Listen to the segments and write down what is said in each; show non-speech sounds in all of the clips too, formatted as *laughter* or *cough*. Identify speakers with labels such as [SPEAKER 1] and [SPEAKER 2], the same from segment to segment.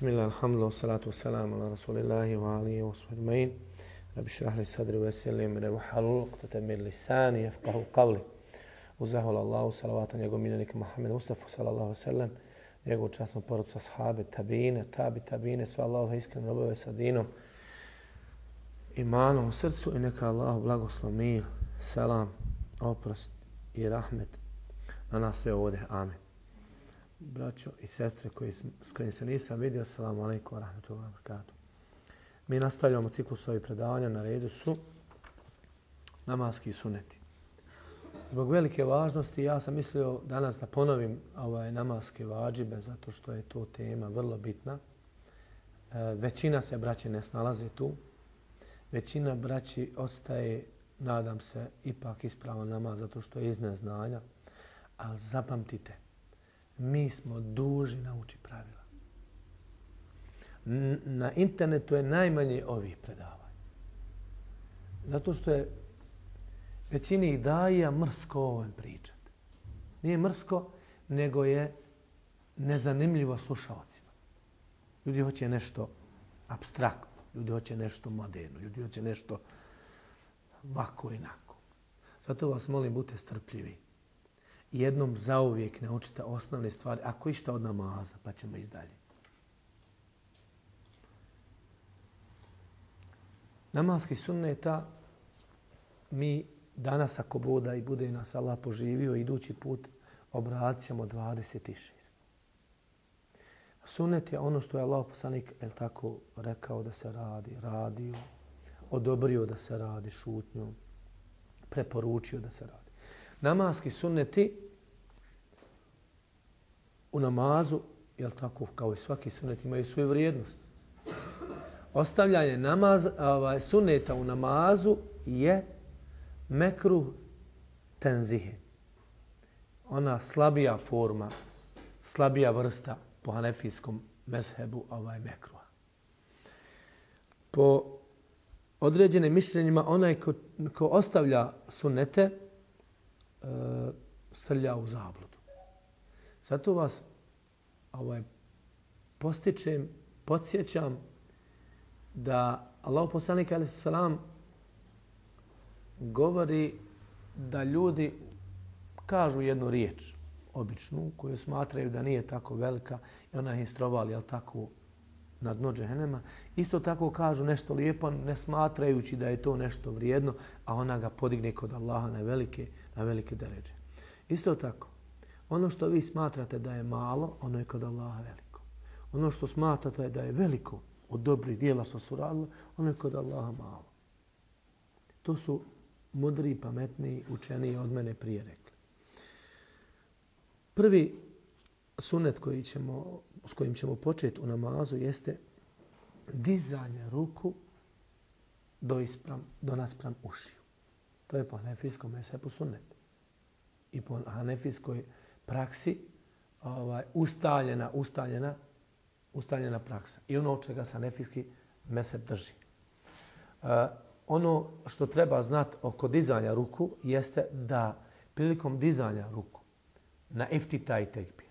[SPEAKER 1] Bismillah, alhamdulillah, salatu wassalamu ala rasulillahi wa alihi wa sahbihi Rabbi šrah li sadri wa selim, rebu halul, ktate mir lisani, jafqahu qavli. Uzahul Allahu, salavata njegov miljenika Muhammed Mustafa, sallallahu sallam, njegov časnu porucu sahabe, tabine, tabi, tabine, sva Allahove iskren robove sa dinom, imanom u srcu i neka Allahu blagoslov, mir, selam, oprost i rahmet na nas sve ovdje. Amin braćo i sestre koji, s kojim se nisam vidio. Assalamu alaikum wa rahmatullahi wa barakatuh. Mi nastavljamo ciklus ovih predavanja. Na redu su namaski suneti. Zbog velike važnosti ja sam mislio danas da ponovim ovaj namaske vađibe zato što je to tema vrlo bitna. E, većina se braće ne snalaze tu. Većina braći ostaje, nadam se, ipak ispravan namaz zato što je iz neznanja. Ali zapamtite, mi smo duži nauči pravila. Na internetu je najmanje ovih predavanja. Zato što je većini ih daje mrsko o ovom pričati. Nije mrsko, nego je nezanimljivo slušalcima. Ljudi hoće nešto abstraktno, ljudi hoće nešto moderno, ljudi hoće nešto vako i nako. Zato vas molim, budite strpljivi jednom zauvijek naučite osnovne stvari, ako išta od namaza, pa ćemo iz dalje. Namaski sunneta, mi danas ako boda i bude nas Allah poživio, idući put obratit ćemo 26. Sunnet je ono što je Allah poslanik el tako rekao da se radi, radio, odobrio da se radi šutnjom, preporučio da se radi namaski sunneti u namazu, jel tako, kao i svaki sunnet, imaju svoju vrijednost. Ostavljanje namaz, ovaj, sunneta u namazu je mekru tenzihe. Ona slabija forma, slabija vrsta po hanefijskom mezhebu ovaj mekruha. Po određenim mišljenjima, onaj ko, ko ostavlja sunnete, uh, srlja u zabludu. Zato vas ovaj, postičem, podsjećam da Allah poslanik alaih salam govori da ljudi kažu jednu riječ, običnu, koju smatraju da nije tako velika i ona je instrovali, jel tako, na dno džehenema. Isto tako kažu nešto lijepo, ne smatrajući da je to nešto vrijedno, a ona ga podigne kod Allaha na velike, na velike deređe. Isto tako, ono što vi smatrate da je malo, ono je kod Allaha veliko. Ono što smatrate da je veliko od dobrih dijela što su radili, ono je kod Allaha malo. To su mudri, pametni, učeni od mene prije rekli. Prvi sunet koji ćemo, s kojim ćemo početi u namazu jeste dizanje ruku do, ispram, do naspram ušiju. To je po hanefijskom mesepu sunnet. I po hanefijskoj praksi ovaj, ustaljena, ustaljena, ustaljena praksa. I ono od čega se hanefijski mesep drži. Uh, ono što treba znati oko dizanja ruku jeste da prilikom dizanja ruku na iftitaj tekbir,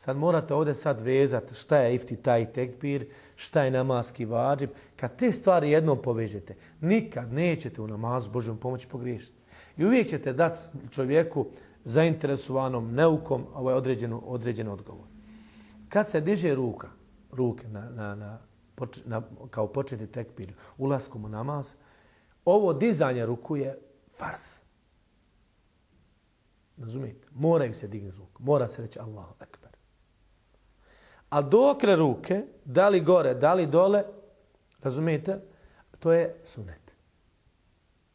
[SPEAKER 1] Sad morate ovdje sad vezati šta je ifti taj tekbir, šta je namaski vađib. Kad te stvari jednom povežete, nikad nećete u namazu Božom pomoći pogriješiti. I uvijek ćete dati čovjeku zainteresovanom neukom ovaj određenu, određen odgovor. Kad se diže ruka, ruke na, na, na, na, kao početi tekbir ulaskom u namaz, ovo dizanje ruku je fars. Razumijete? Moraju se dignuti ruku. Mora se reći Allahu ekber. A dokle ruke, da li gore, da li dole, razumijete, to je sunet.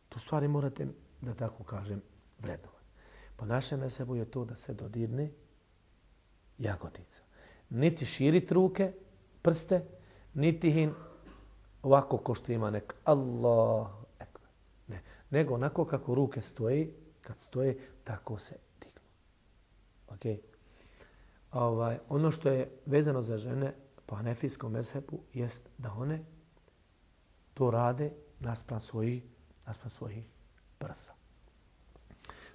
[SPEAKER 1] Tu stvari morate, da tako kažem, vrednovati. Po našem mesebu je to da se dodirne jagotica. Niti širit ruke, prste, niti hin ovako ko što ima nek Allah. Ne. Nego onako kako ruke stoji, kad stoje, tako se dignu. Okay ovaj, ono što je vezano za žene po hanefijskom mezhebu jest da one to rade naspram svojih, naspram svojih prsa.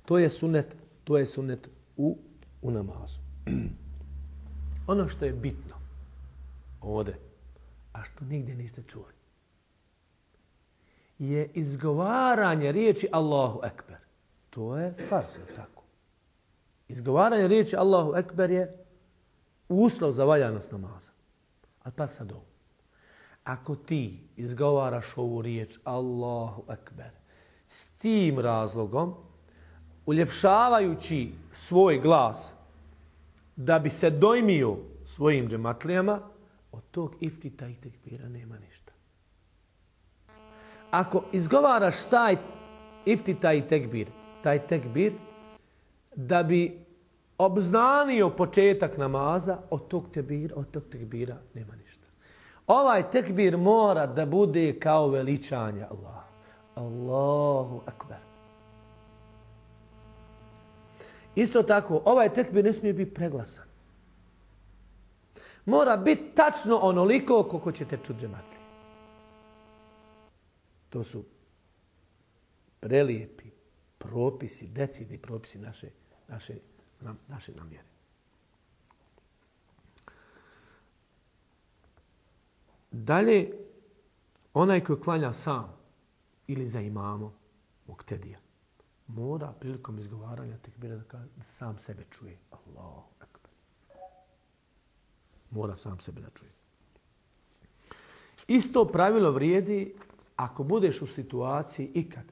[SPEAKER 1] To je sunet, to je sunet u, u namazu. *clears throat* ono što je bitno ovde, a što nigdje niste čuli, je izgovaranje riječi Allahu Ekber. To je farz, je tako? Izgovaranje riječi Allahu Ekber je uslov za valjanost namaza. Ali pa sad ovo. Ako ti izgovaraš ovu riječ Allahu Ekber s tim razlogom, uljepšavajući svoj glas da bi se dojmio svojim džematlijama, od tog iftita i tekbira nema ništa. Ako izgovaraš taj iftita i tekbir, taj tekbir, da bi obznanio početak namaza, od tog tekbira, od tog tekbira nema ništa. Ovaj tekbir mora da bude kao veličanje Allah. Allahu akbar. Isto tako, ovaj tekbir ne smije biti preglasan. Mora biti tačno onoliko koliko ćete čuti džematlije. To su prelijepi propisi, decidni propisi naše, naše, naše namjere. Dalje, onaj koji klanja sam ili za imamo, muktedija, mora prilikom izgovaranja tekbira da, da sam sebe čuje. Allahu akbar. Mora sam sebe da čuje. Isto pravilo vrijedi ako budeš u situaciji ikad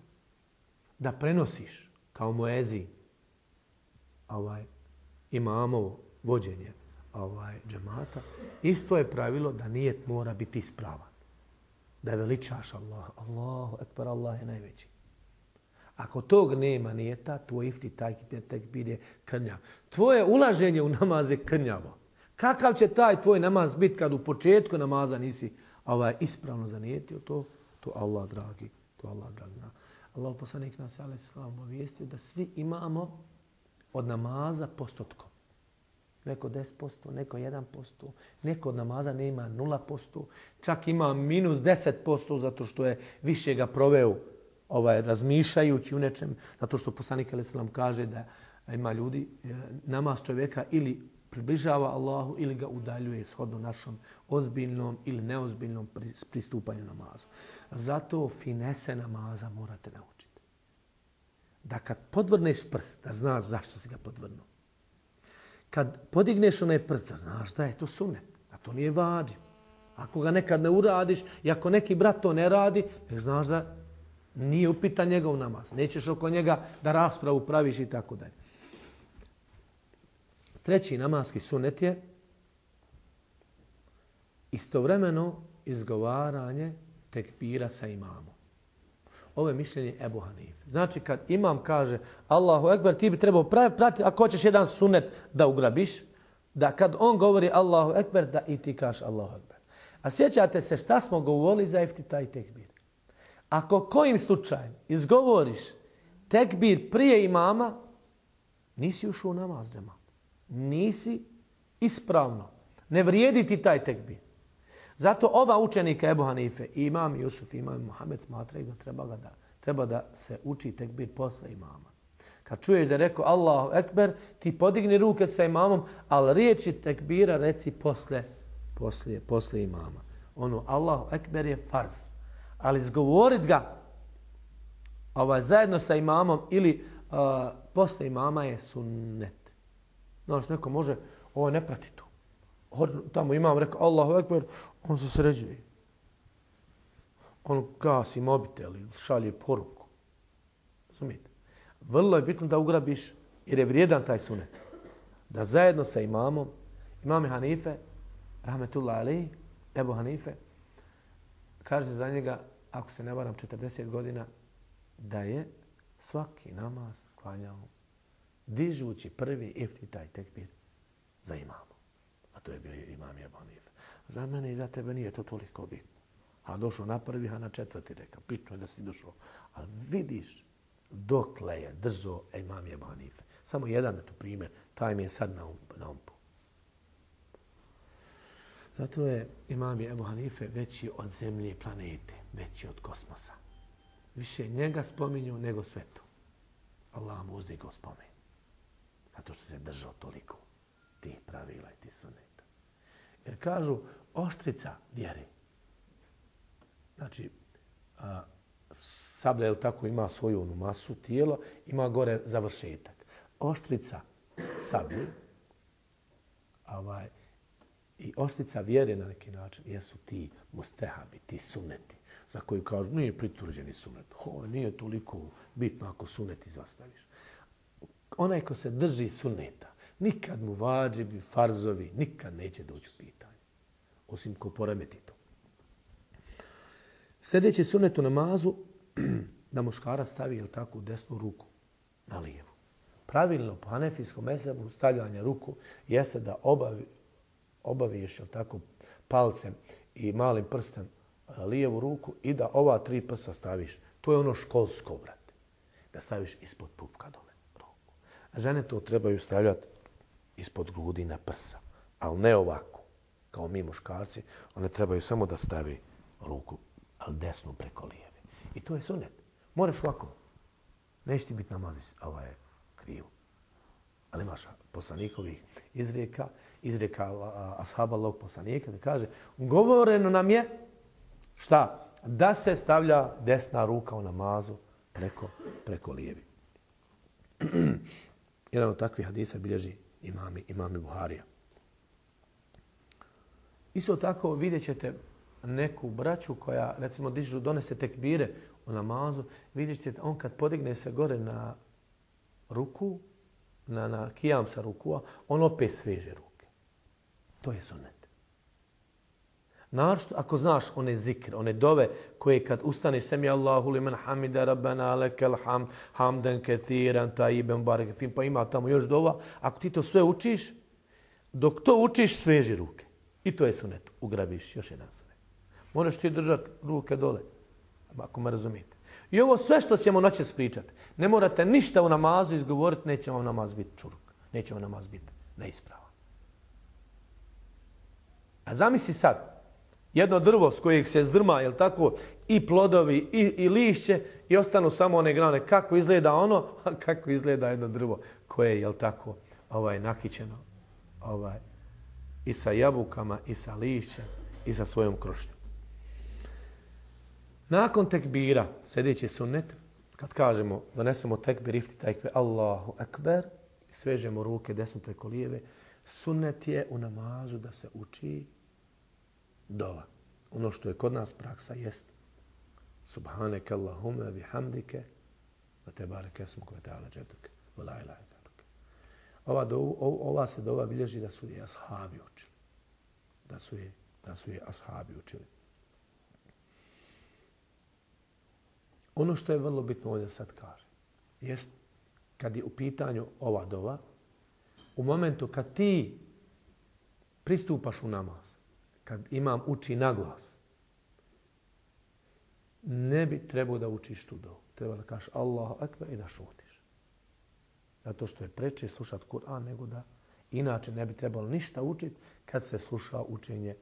[SPEAKER 1] da prenosiš kao moezi ovaj, imamovo vođenje ovaj, džemata, isto je pravilo da nijet mora biti ispravan. Da veličaš Allah. Allahu ekber, Allah je najveći. Ako tog nema nijeta, tvoj ifti taj tekbir je krnjav. Tvoje ulaženje u namaz je krnjavo. Kakav će taj tvoj namaz biti kad u početku namaza nisi ovaj, ispravno zanijetio to? To Allah dragi, to Allah dragi. Allah poslanik nas je ali sallam da svi imamo od namaza postotkom. Neko 10%, neko 1%, neko od namaza nema 0%, čak ima minus 10% zato što je više ga proveo ovaj, razmišljajući u nečem, zato što poslanik alaih kaže da ima ljudi, e, namaz čovjeka ili približava Allahu ili ga udaljuje shodno našom ozbiljnom ili neozbiljnom pristupanju namazu. Zato finese namaza morate naučiti. Da kad podvrneš prst, da znaš zašto si ga podvrnuo. Kad podigneš onaj prst, da znaš da je to sunet, da to nije vađi. Ako ga nekad ne uradiš i ako neki brat to ne radi, ne znaš da nije upitan njegov namaz. Nećeš oko njega da raspravu praviš i tako dalje. Treći namaski sunet je istovremeno izgovaranje tekbira sa imamom. Ovo je mišljenje Ebu Hanife. Znači, kad imam kaže Allahu Ekber, ti bi trebao pratiti, ako hoćeš jedan sunet da ugrabiš, da kad on govori Allahu Ekber, da i ti kaš Allahu Ekber. A sjećate se šta smo govorili za iftita i tekbir. Ako kojim slučajem izgovoriš tekbir prije imama, nisi ušao u namaz, džema. Nisi ispravno. Ne vrijedi ti taj tekbir. Zato oba učenika Ebu Hanife, imam Jusuf i imam Muhammed, smatraju da treba, ga da treba da se uči tekbir posle imama. Kad čuješ da je rekao Allahu Ekber, ti podigni ruke sa imamom, ali riječi tekbira reci posle, posle, posle imama. Ono, Allahu Ekber je farz. Ali zgovorit ga ovaj, zajedno sa imamom ili uh, posle imama je sunnet. Znaš, neko može, ovo ne prati to. Tamo imam, rekao Allahu Ekber, on se sređuje. On gasi mobitel ili šalje poruku. Razumijete? Vrlo je bitno da ugrabiš, jer je vrijedan taj sunet. Da zajedno sa imamom, imame Hanife, rahmetullah ali, Ebu Hanife, kaže za njega, ako se ne varam 40 godina, da je svaki namaz klanjao dižući prvi ifti taj tekbir za imamo. A to je bio imam Ebu Hanife. Za mene i za tebe nije to toliko bitno. A došao na prvi, a na četvrti reka. Bitno je da si došao. Ali vidiš dokle je drzo imam je Hanife. Samo jedan je to primjer. Taj mi je sad na, um, na umpu. Zato je imam je Ebu Hanife veći od zemlje i planete. Veći od kosmosa. Više njega spominju nego svetu. Allah mu uzdigo spomin. Zato što se držao toliko tih pravila i tih sunet. Jer kažu, oštrica vjere. Znači, a, sablja, je tako, ima svoju onu masu tijela, ima gore završetak. Oštrica sablje, ovaj, i oštrica vjere na neki način, jesu ti mustehabi, ti suneti, za koji kažu, nije pritvrđeni sunet. Ho, nije toliko bitno ako suneti zastaviš. Onaj ko se drži suneta, nikad mu vađibi, farzovi, nikad neće doći u pitanje. Osim ko poremeti to. Sljedeći sunet u namazu, *clears throat* da muškara stavi ili tako desnu ruku na lijevu. Pravilno po hanefijskom mesebu stavljanja ruku jeste da obavi, obaviješ ili tako palcem i malim prstem e, lijevu ruku i da ova tri prsa staviš. To je ono školsko, brate. Da staviš ispod pupka dole ruku. A žene to trebaju stavljati ispod grudi na prsa. Ali ne ovako, kao mi muškarci. One trebaju samo da stavi ruku, ali desnu preko lijeve. I to je sunet. Moraš ovako. Neće ti biti ova ovaj, krivo. Ali imaš poslanikovih izrijeka, izrijeka ashaba log poslanika da kaže govoreno nam je šta? Da se stavlja desna ruka u namazu preko, preko lijevi. *clears throat* Jedan od takvih hadisa bilježi imami, imami Buharija. Isto tako vidjet ćete neku braću koja, recimo, dižu, donese tekbire u namazu, vidjet ćete on kad podigne se gore na ruku, na, na kijam sa rukua, on opet sveže ruke. To je sunet. Naravno, ako znaš one zikre, one dove koje kad ustaneš semi Allahu limen hamida rabbana lekel ham, hamden kethiran, ta'iben barek, fin, pa ima tamo još dova, ako ti to sve učiš, dok to učiš, sveži ruke. I to je sunet. Ugrabiš još jedan sunet. Moraš ti držati ruke dole, ako me razumijete. I ovo sve što ćemo noće spričati, ne morate ništa u namazu izgovoriti, neće vam namaz biti čuruk. Neće vam namaz biti neispravan. A zamisli sad, jedno drvo s kojeg se zdrma, jel tako, i plodovi, i, i lišće, i ostanu samo one grane. Kako izgleda ono, *laughs* a kako izgleda jedno drvo koje je, jel tako, ovaj, nakićeno ovaj, i sa jabukama, i sa lišćem, i sa svojom krošnjom. Nakon tekbira, sljedeći sunnet, kad kažemo, donesemo tekbir, ifti tekbir, Allahu ekber, svežemo ruke desno preko lijeve, sunnet je u namazu da se uči dova. Ono što je kod nas praksa jest Subhaneke Allahume bihamdike wa tebareke wa ta'ala džeduke wa la ilaha Ova, do, ova se dova bilježi da su je ashabi učili. Da su je, da su je ashabi učili. Ono što je vrlo bitno ovdje sad kaže, jest kad je u pitanju ova dova, u momentu kad ti pristupaš u namaz, kad imam uči na glas, ne bi trebao da učiš tu dovu. Treba da kažeš Allahu akbar i da šutiš. Zato što je preče slušati Kur'an nego da inače ne bi trebalo ništa učiti kad se sluša učenje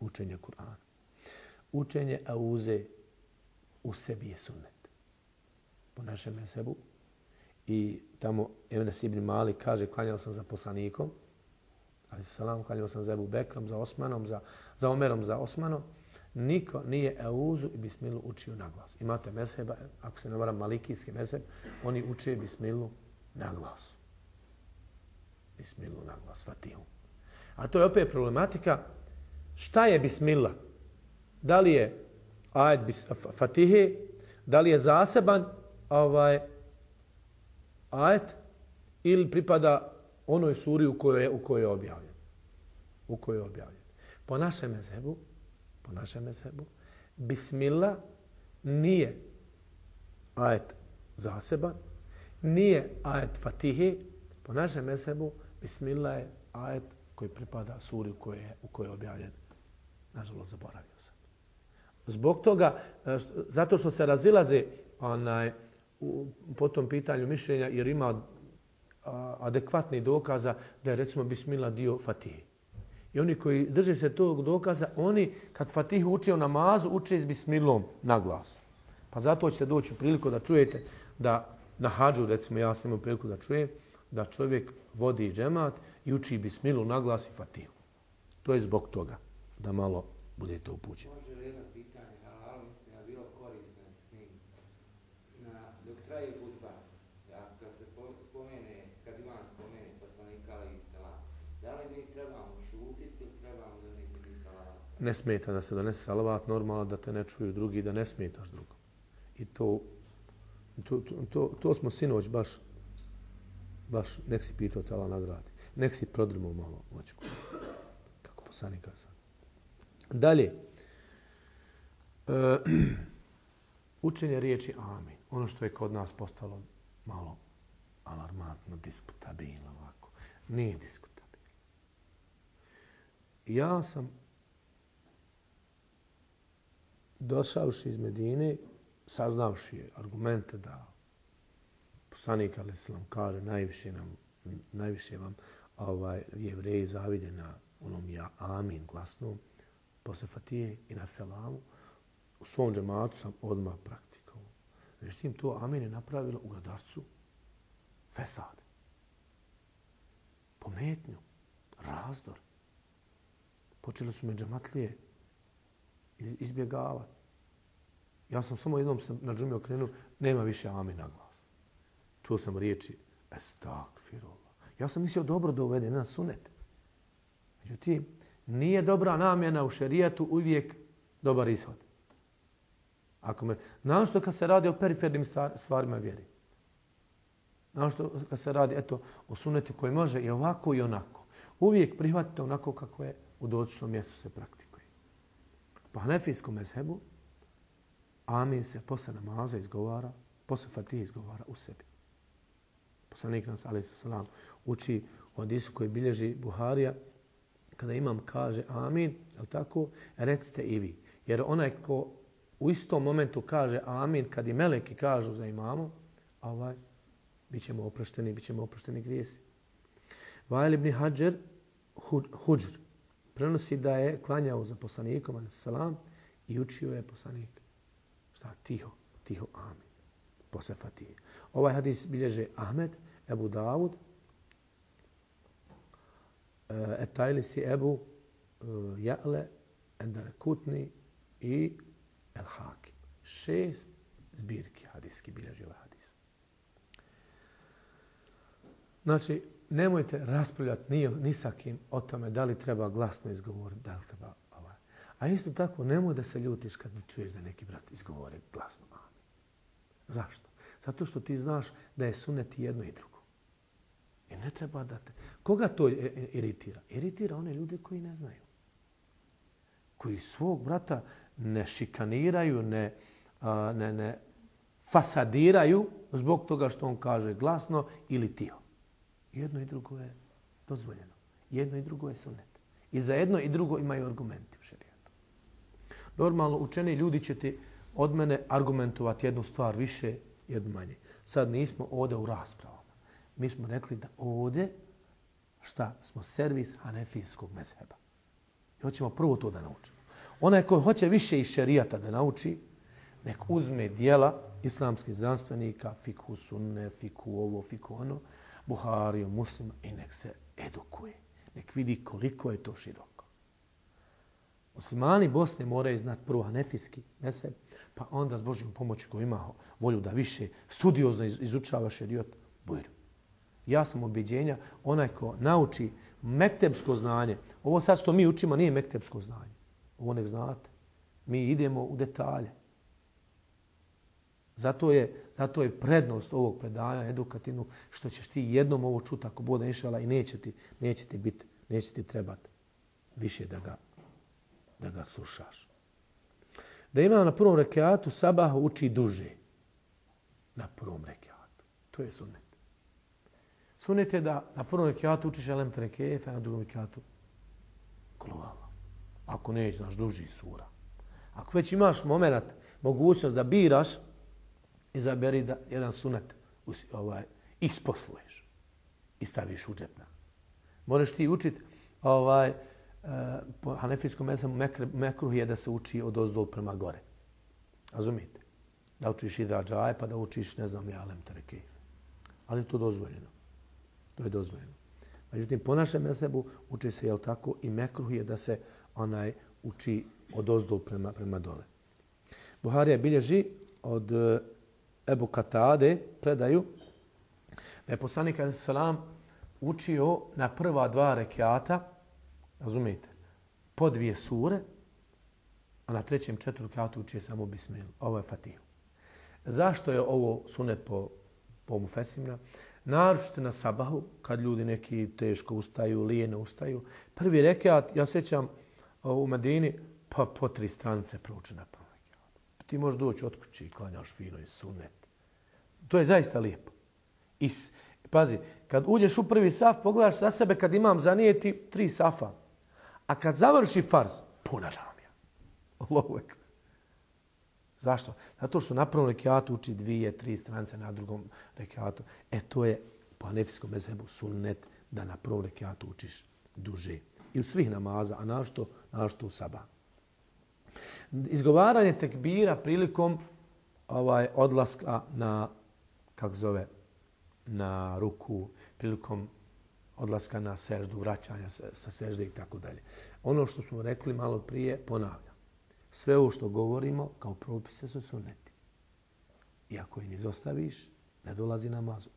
[SPEAKER 1] učenje Kur'ana. Učenje auze u sebi je sunnet. Po našem mesebu. I tamo Ibn Sibri Mali kaže klanjao sam za poslanikom, ali salam, klanjao sam za Ebu Bekrom, za Osmanom, za, za Omerom, za Osmanom. Niko nije Euzu i Bismilu učio na glas. Imate mezheba, ako se ne varam malikijski mezheb, oni uče Bismilu na glas. Bismilu na glas, Fatihu. A to je opet problematika. Šta je Bismila? Da li je ajet bis, Fatihe, da li je zaseban ovaj ajet ili pripada onoj suri u kojoj je, u kojoj je objavljen. U kojoj je objavljen. Po našem mezhebu, po našem mezhebu, Bismillah nije ajet zaseban, nije ajet Fatihe, po našem mezhebu Bismillah je ajet koji pripada suri u kojoj je, u kojoj je objavljen. Nažalost, zaboravio sam. Zbog toga, e, zato što se razilaze onaj, u, po tom pitanju mišljenja, jer ima adekvatni dokaza da je recimo Bismillah dio Fatihe. I oni koji drže se tog dokaza, oni kad Fatih uče o namazu, uče s bismilom na glas. Pa zato ćete doći u priliku da čujete da na hađu, recimo ja sam imao priliku da čujem, da čovjek vodi džemat i uči Bismilu na glas i Fatihu. To je zbog toga da malo budete upućeni.
[SPEAKER 2] Može li jedno pitanje, halal, mislim da bilo korisno s njim. Na, dok traje hudba, ja, kad se po- spomene, kad imam spomene poslanika ali selam, da li mi trebamo šutiti ili trebamo donijeti mi salam?
[SPEAKER 1] Ne smeta da se donese salavat, normalno da te ne čuju drugi, da ne smetaš drugom. I to, to, to, to, smo sinoć baš, baš, nek si pitao tela nagradi. Nek si prodrmo malo očku. Kako poslanik kazao. Dalje. E, *clears throat* učenje riječi amin. Ono što je kod nas postalo malo alarmantno, diskutabilno ovako. Nije diskutabilno. Ja sam došavši iz Medine, saznavši argumente da poslanik ali islam kaže najviše nam najviše vam ovaj jevreji zavide na onom ja amin glasnom posle Fatije i na selamu u svom džematu sam odmah praktikovao. Međutim, to amin je napravilo u gradarcu fesad. Pometnju, razdor. Počeli su me džematlije izbjegavati. Ja sam samo jednom se na džumi okrenuo, nema više amin na glas. Čuo sam riječi, estakfirullah. Ja sam mislio dobro da uvede na sunet. Međutim, nije dobra namjena u šerijatu uvijek dobar ishod. Ako me, znam što kad se radi o perifernim stvarima vjeri. Znam što kad se radi eto, o sunetu koji može i ovako i onako. Uvijek prihvatite onako kako je u dotičnom mjestu se praktika. Po hanefijskom mezhebu, amin se posle namaza izgovara, posle fatih izgovara u sebi. Poslanik nas, ali se salam, uči u hadisu koji bilježi Buharija, kada imam kaže amin, je tako, recite i vi. Jer onaj ko u istom momentu kaže amin, kad i meleki kažu za imamo, ovaj, bit ćemo oprošteni, bit ćemo oprošteni grijesi. Vajl ibn Hajar, Huđr, prenosi da je klanjao za poslanikom, ali salam, i učio je poslanik. Šta? Tiho, tiho, amin. Posle Fatije. Ovaj hadis bilježe Ahmed, Ebu Davud, uh, eh, Etajlisi Ebu eh, Ja'le, Endare Kutni i El Hakim. Šest zbirki hadiski bilježi ovaj hadis. Znači, nemojte raspravljati ni, ni sa kim o tome da li treba glasno izgovoriti, da li treba ovaj. A isto tako, nemoj da se ljutiš kad čuješ da neki brat izgovori glasno amin. Zašto? Zato što ti znaš da je sunet i jedno i drugo. I ne treba da te... Koga to iritira? Iritira one ljude koji ne znaju. Koji svog brata ne šikaniraju, ne, a, ne, ne fasadiraju zbog toga što on kaže glasno ili tiho. Jedno i drugo je dozvoljeno. Jedno i drugo je sunnet. I za jedno i drugo imaju argumenti u šarijetu. Normalno, učeni ljudi će ti od mene argumentovati jednu stvar više, jednu manje. Sad nismo ovde u raspravama. Mi smo rekli da ovde šta smo servis hanefijskog mezheba. I hoćemo prvo to da naučimo. Onaj ko hoće više iz šerijata da nauči, nek uzme dijela islamskih znanstvenika, fikhu sunne, fikhu ovo, fikhu ono, Buhariju, muslima i nek se edukuje. Nek vidi koliko je to široko. Muslimani Bosne moraju znati prvo hanefijski mesel, pa onda s Božjom pomoći ko ima volju da više studiozno izučava šerijot, bujru. Ja sam objeđenja, onaj ko nauči mektepsko znanje, ovo sad što mi učimo nije mektepsko znanje. Ovo nek znate. Mi idemo u detalje. Zato je, zato je prednost ovog predanja edukativnog što ćeš ti jednom ovo čuti ako bude išala i neće ti, neće ti, biti, neće ti trebati više da ga, da ga slušaš. Da imam na prvom rekiatu sabah uči duže. Na prvom rekiatu. To je sunnet. Sunnet je da na prvom rekiatu učiš elem trekefe, a na drugom rekiatu kuluvala. Ako neće, znaš, duži sura. Ako već imaš moment, mogućnost da biraš, izaberi da jedan sunet ovaj, isposluješ i staviš u džepna. Moraš ti učit ovaj, eh, po hanefijskom mesamu mekruh je da se uči od ozdol prema gore. Razumite? Da učiš idra džaje pa da učiš, ne znam, jalem terekejf. Ali to dozvoljeno. To je dozvoljeno. Međutim, po našem mesebu uči se, jel tako, i mekruh je da se onaj uči od ozdol prema, prema dole. Buharija bilježi od eh, Ebu Katade predaju da je poslanik Ali Salam učio na prva dva rekiata, razumijete, po dvije sure, a na trećem četvrtu rekiatu učio samo Bismil. Ovo je Fatihu. Zašto je ovo sunet po, po Mufesimna? Naročite na sabahu, kad ljudi neki teško ustaju, lijene ustaju. Prvi rekiat, ja sjećam u Medini, pa po tri strance prouče na prvom rekiatu. Ti možeš doći od kuće i klanjaš fino i sunet. To je zaista lijepo. I, pazi, kad uđeš u prvi saf, pogledaš sa sebe kad imam zanijeti tri safa. A kad završi farz, puna džamija. Allahu ekber. Zašto? Zato što na prvom rekiatu uči dvije, tri strance na drugom rekiatu. E to je po anefijskom mezebu sunnet da na prvom rekiatu učiš duže. I u svih namaza, a našto, našto u sabah. Izgovaranje tekbira prilikom ovaj odlaska na kako zove na ruku prilikom odlaska na seždu, vraćanja sa sežde i tako dalje. Ono što smo rekli malo prije, ponavljam. Sve ovo što govorimo kao propise su suneti. I ako ih izostaviš, ne dolazi namaz.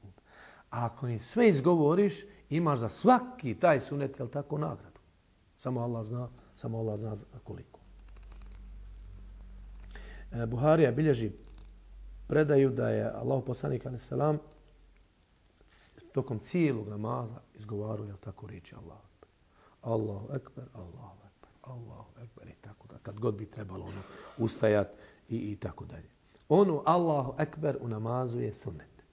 [SPEAKER 1] A ako im sve izgovoriš, imaš za svaki taj sunet, jel tako, nagradu. Samo Allah zna, samo Allah zna koliko. E, Buharija bilježi predaju da je Allah poslanik alaih salam tokom cijelog namaza izgovarao, jel tako, reći Allah. Allahu ekber, Allahu ekber, Allahu ekber i tako da. Kad god bi trebalo ono ustajat i, i tako dalje. Ono Allahu ekber u namazu je sunnet.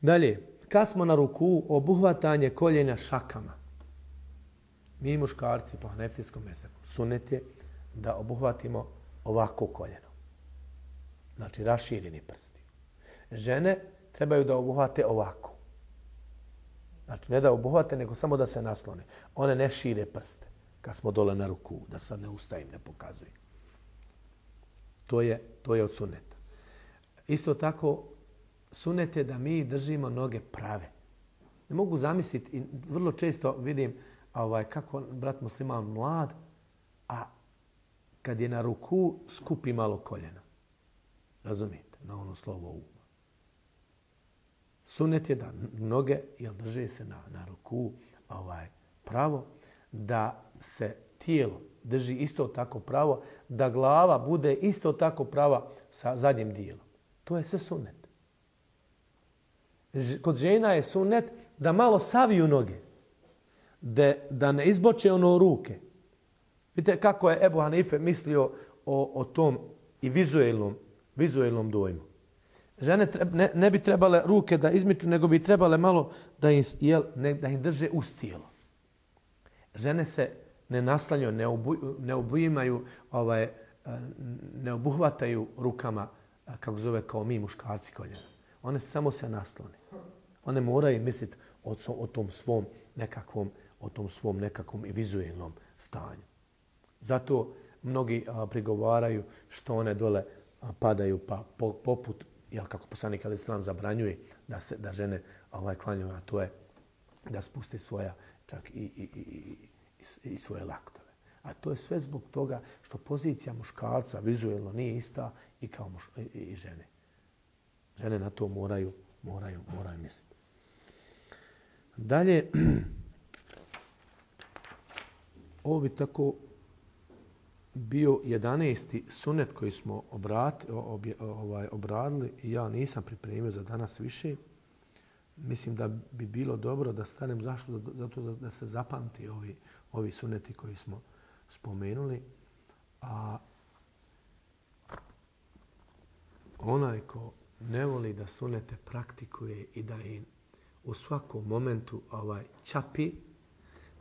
[SPEAKER 1] Dalje, kad smo na ruku obuhvatanje koljena šakama, mi muškarci po hanefijskom meseku, sunnet je da obuhvatimo ovako koljeno. Znači, rašireni prsti. Žene trebaju da obuhvate ovako. Znači, ne da obuhvate, nego samo da se naslone. One ne šire prste kad smo dole na ruku, da sad ne ustavim, ne pokazujem. To je, to je od suneta. Isto tako, sunet je da mi držimo noge prave. Ne mogu zamisliti, i vrlo često vidim ovaj, kako brat musliman mlad, a kad je na ruku, skupi malo koljena. Razumijete? Na ono slovo U. Sunet je da noge, jel drže se na, na ruku ovaj, pravo, da se tijelo drži isto tako pravo, da glava bude isto tako prava sa zadnjim dijelom. To je sve sunet. Kod žena je sunet da malo saviju noge, da, da ne izboče ono ruke. Vidite kako je Ebu Hanife mislio o, o tom i vizuelnom, vizuelnom dojmu. Žene treb, ne, ne bi trebale ruke da izmiču, nego bi trebale malo da im, jel, ne, da im drže uz tijelo. Žene se ne naslanjaju, ne, obu, ne obujimaju, ovaj, eh, ne obuhvataju rukama, eh, kako zove, kao mi muškarci koljena. One samo se naslone. One moraju misliti o, o tom svom nekakvom, o tom svom nekakvom i vizuelnom stanju. Zato mnogi a, prigovaraju što one dole padaju pa po, poput jel kako poslanik Ali Islam zabranjuje da se da žene ovaj klanjaju, a to je da spuste svoja čak i, i, i, i, i svoje laktove. A to je sve zbog toga što pozicija muškarca vizuelno nije ista i kao muš, i, i žene. Žene na to moraju, moraju, moraju misliti. Dalje, *clears throat* ovo bi tako bio 11. sunet koji smo obrat, obje, ovaj, obradili i ja nisam pripremio za danas više. Mislim da bi bilo dobro da stanem zašto zato da, da se zapamti ovi, ovi suneti koji smo spomenuli. A onaj ko ne voli da sunete praktikuje i da im u svakom momentu ovaj čapi,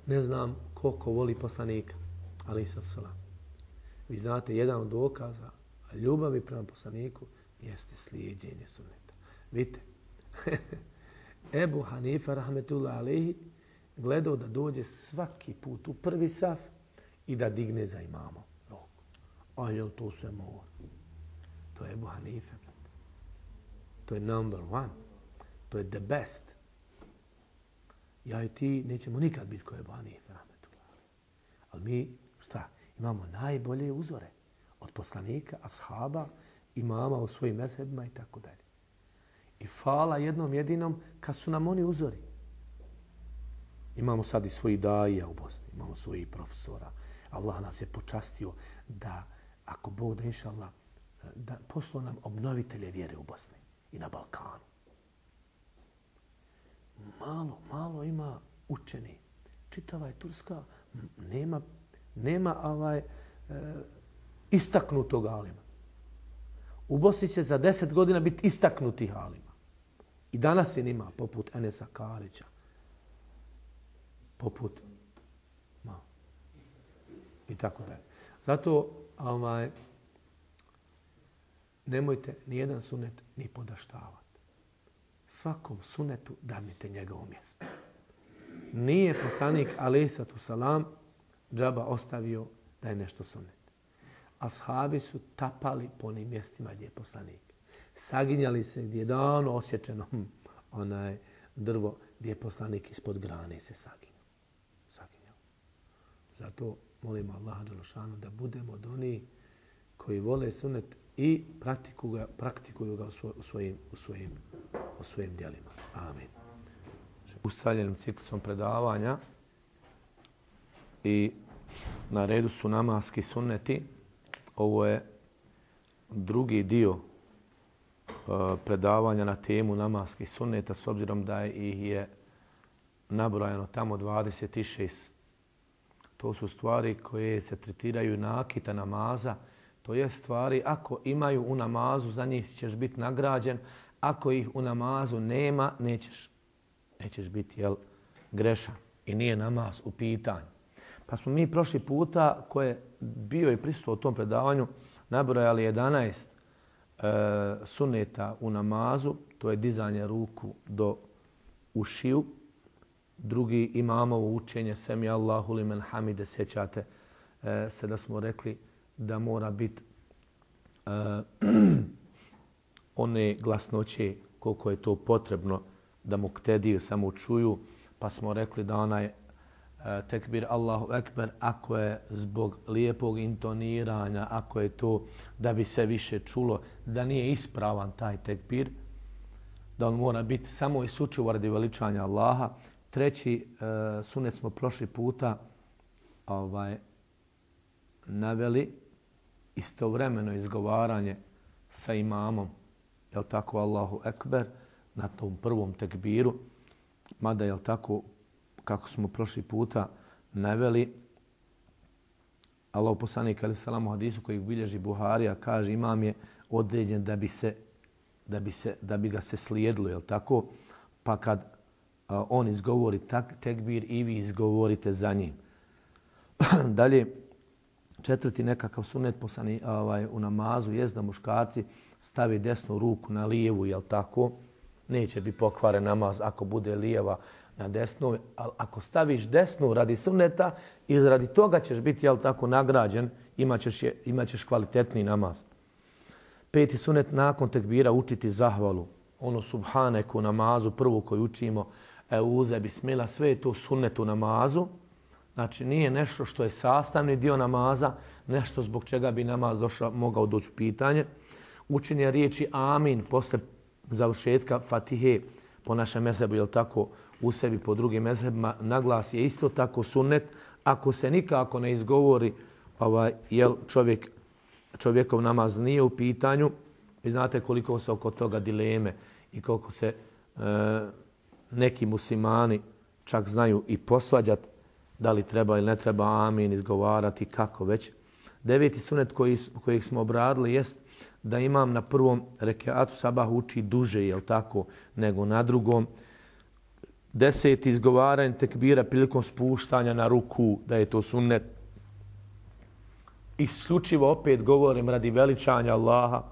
[SPEAKER 1] ne znam koliko voli poslanika, ali sa salam. Vi znate, jedan od dokaza ljubavi prema poslaniku jeste slijedjenje sunneta. Vidite, *laughs* Ebu Hanifa, rahmetullah alihi, gledao da dođe svaki put u prvi saf i da digne za imamo ruku. A je to se mora? To je Ebu Hanife. To je number one. To je the best. Ja i ti nećemo nikad biti koje bani rahmetullah. Ali mi, šta? Imamo najbolje uzore od poslanika, ashaba, imama u svojim mezhebima i tako dalje. I fala jednom jedinom kad su nam oni uzori. Imamo sad i svoji daija u Bosni, imamo svoji profesora. Allah nas je počastio da, ako Bog da inša Allah, da poslo nam obnovitelje vjere u Bosni i na Balkanu. Malo, malo ima učeni. Čitava je Turska, nema, nema ovaj, e, istaknutog alima. U Bosni će za deset godina biti istaknuti alima. I danas je nima, poput Enesa Karića, poput ma, i tako dalje. Zato ovaj, nemojte ni jedan sunet ni podaštavati. Svakom sunetu danite njegovo mjesto. Nije poslanik tu salam džaba ostavio da je nešto sunet. Ashabi su tapali po onim mjestima gdje je poslanik. Saginjali se gdje je davno osjećeno hm, onaj drvo gdje je poslanik ispod grane se saginjao. saginjao. Zato molimo Allaha Đalošanu da budemo od onih koji vole sunet i praktikuju ga, praktikuju ga u, svoj, u, svojim, u, svojim, u svojim dijelima. Amin. Ustavljenim ciklusom predavanja i na redu su namaski sunneti. Ovo je drugi dio uh, predavanja na temu namaskih sunneta s obzirom da ih je nabrojano tamo 26. To su stvari koje se tretiraju nakita namaza, To je stvari, ako imaju u namazu, za njih ćeš biti nagrađen. Ako ih u namazu nema, nećeš, nećeš biti jel, grešan. I nije namaz u pitanju. Pa smo mi prošli puta, ko je bio i prisutuo u tom predavanju, nabrojali 11 e, suneta u namazu. To je dizanje ruku do ušiju. Drugi imamovo učenje, semi Allahu li men hamide, sjećate e, se da smo rekli, da mora biti e, *clears throat* one glasnoće koliko je to potrebno da mu ktediju samo čuju. Pa smo rekli da onaj Eh, tekbir Allahu Ekber, ako je zbog lijepog intoniranja, ako je to da bi se više čulo, da nije ispravan taj tekbir, da on mora biti samo i sučivo radi veličanja Allaha. Treći e, sunet smo prošli puta ovaj, naveli, istovremeno izgovaranje sa imamom, je tako Allahu Ekber, na tom prvom tekbiru, mada je tako, kako smo prošli puta naveli, Allah poslanik ali salamu hadisu koji bilježi Buharija kaže imam je određen da bi se da bi se da bi ga se slijedilo je tako pa kad a, on izgovori tak tekbir i vi izgovorite za njim *clears throat* dalje četvrti nekakav sunet poslani, ovaj, u namazu je da muškarci stavi desnu ruku na lijevu, je tako? Neće bi pokvare namaz ako bude lijeva na desnu, ali ako staviš desnu radi sunneta, iz radi toga ćeš biti, jel tako, nagrađen, imaćeš, je, imaćeš kvalitetni namaz. Peti sunet nakon tekbira učiti zahvalu. Ono subhaneku namazu, prvu koju učimo, e uze, bismila, sve je to sunet u namazu. Znači nije nešto što je sastavni dio namaza, nešto zbog čega bi namaz došao, mogao doći pitanje. Učenje riječi amin posle završetka fatihe po našem mesebu, je tako, u sebi po drugim mezhebima naglas je isto tako sunnet. Ako se nikako ne izgovori, ovaj, jel čovjek, čovjekov namaz nije u pitanju, vi znate koliko se oko toga dileme i koliko se e, neki muslimani čak znaju i posvađati da li treba ili ne treba amin izgovarati, kako već. Deveti sunet koji, kojeg smo obradili jest da imam na prvom rekiatu sabah uči duže, jel tako, nego na drugom deset izgovaranje tekbira prilikom spuštanja na ruku, da je to sunnet. Isključivo opet govorim radi veličanja Allaha,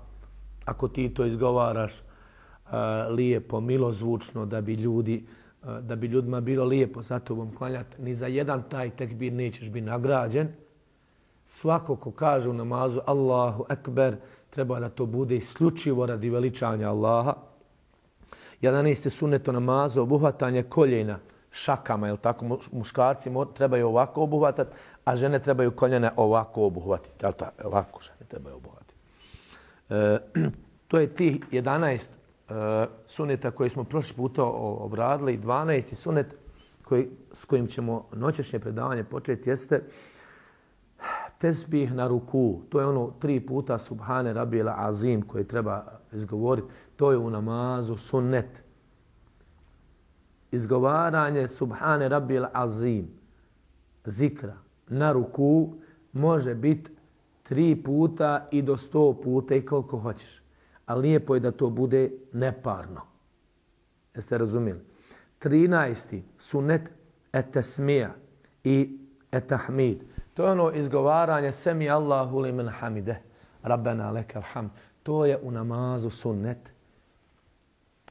[SPEAKER 1] ako ti to izgovaraš uh, lijepo, milozvučno, da bi ljudi uh, da bi ljudima bilo lijepo sa tobom klanjati, ni za jedan taj tekbir nećeš biti nagrađen. Svako ko kaže u namazu Allahu Ekber, treba da to bude isključivo radi veličanja Allaha. 11. suneto namazu, obuhvatanje koljena šakama, jel tako, muškarci trebaju ovako obuhvatati, a žene trebaju koljene ovako obuhvatiti. Jel tako, ovako žene trebaju obuhvatiti. E, *clears throat* to je tih 11 e, suneta koje smo prošli puta obradili, 12. sunet koji, s kojim ćemo noćešnje predavanje početi jeste tesbih na ruku. To je ono tri puta subhane rabijela azim koje treba izgovoriti. To je u namazu sunnet izgovaranje subhane rabbil azim zikra na ruku može biti tri puta i do sto puta i koliko hoćeš. Ali lijepo je da to bude neparno. Jeste razumijeli? Trinaesti sunet etesmija i etahmid. To je ono izgovaranje semi Allahu limen hamide. Rabbena lekel ham. To je u namazu sunnet.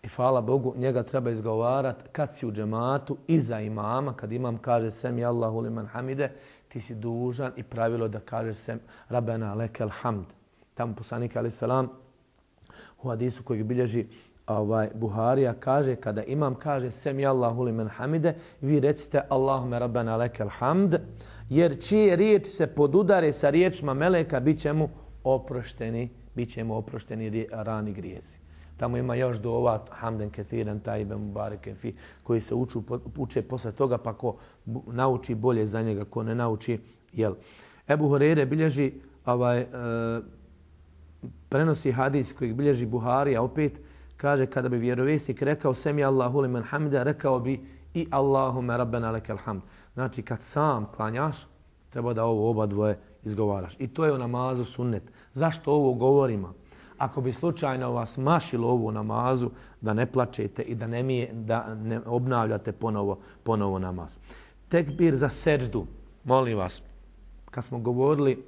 [SPEAKER 1] I hvala Bogu, njega treba izgovarat kad si u džematu iza imama, kad imam kaže sem je Allahu liman hamide, ti si dužan i pravilo da kažeš sem Rabbena lekel hamd. Tamo poslanik ali salam u hadisu koji bilježi ovaj, Buharija kaže kada imam kaže sem je Allahu liman hamide, vi recite Allahume Rabbena lekel hamd, jer čije riječ se podudare sa riječima meleka, bit će mu oprošteni, bit će mu oprošteni rani grijezi. Tamo ima još do ova hamden kethiran tajbe mubareke fi koji se uču, uče posle toga pa ko nauči bolje za njega, ko ne nauči. Jel. Ebu Horeire bilježi ovaj, e, prenosi hadis koji bilježi Buharija opet kaže kada bi vjerovjesnik rekao semi Allahu liman hamida rekao bi i Allahume rabbena lekel hamd. Znači kad sam klanjaš treba da ovo oba dvoje izgovaraš. I to je u namazu sunnet. Zašto ovo govorimo? Ako bi slučajno vas mašilo ovu namazu, da ne plačete i da ne, mije, da ne obnavljate ponovo, ponovo namaz. Tekbir za seđdu, molim vas, kad smo govorili,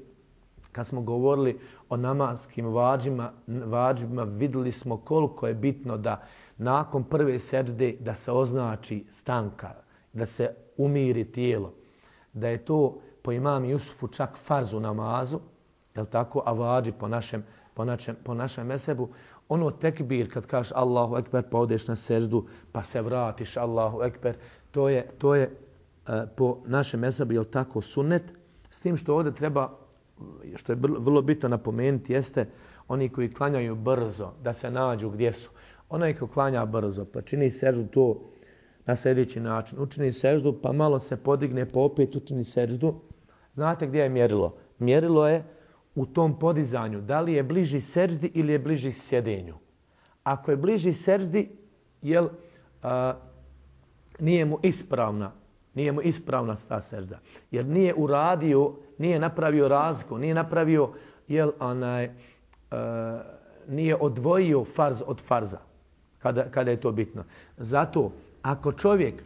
[SPEAKER 1] kad smo govorili o namaskim vađima, vađima, videli smo koliko je bitno da nakon prve seđde da se označi stanka, da se umiri tijelo, da je to po imam Jusufu čak farzu namazu, je tako, a vađi po našem po našem, po našem mesebu, ono tekbir kad kažeš Allahu Ekber pa odeš na seždu pa se vratiš Allahu Ekber, to je, to je uh, po našem mesebu, je tako, sunnet, s tim što ovdje treba, što je vrlo bitno napomenuti, jeste oni koji klanjaju brzo, da se nađu gdje su. Onaj ko klanja brzo, pa čini seždu to na sljedeći način. Učini seždu, pa malo se podigne, pa opet učini seždu. Znate gdje je mjerilo? Mjerilo je u tom podizanju, da li je bliži seždi ili je bliži sjedenju. Ako je bliži seždi, jel, a, nije mu ispravna, nije mu ispravna ta sežda. Jer nije uradio, nije napravio razliku, nije napravio, jel, onaj, a, nije odvojio farz od farza, kada, kada je to bitno. Zato, ako čovjek